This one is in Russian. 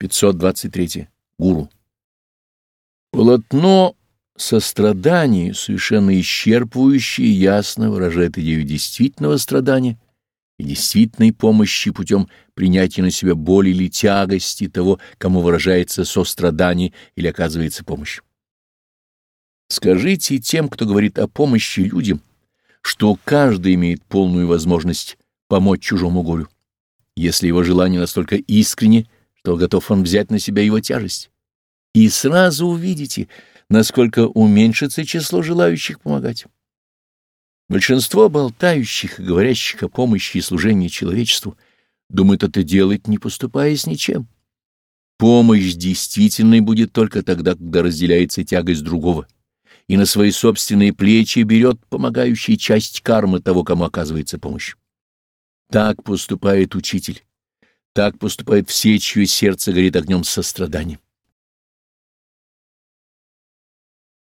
523. Гуру. Полотно сострадания, совершенно исчерпывающее ясно выражает идею действительного страдания и действительной помощи путем принятия на себя боли или тягости того, кому выражается сострадание или оказывается помощь. Скажите тем, кто говорит о помощи людям, что каждый имеет полную возможность помочь чужому горю, если его желание настолько искренне, что готов он взять на себя его тяжесть. И сразу увидите, насколько уменьшится число желающих помогать. Большинство болтающих и говорящих о помощи и служении человечеству думают это делать, не поступая с ничем. Помощь действительной будет только тогда, когда разделяется тягость другого и на свои собственные плечи берет помогающий часть кармы того, кому оказывается помощь. Так поступает учитель, так поступает все, чье сердце горит огнем сострадания.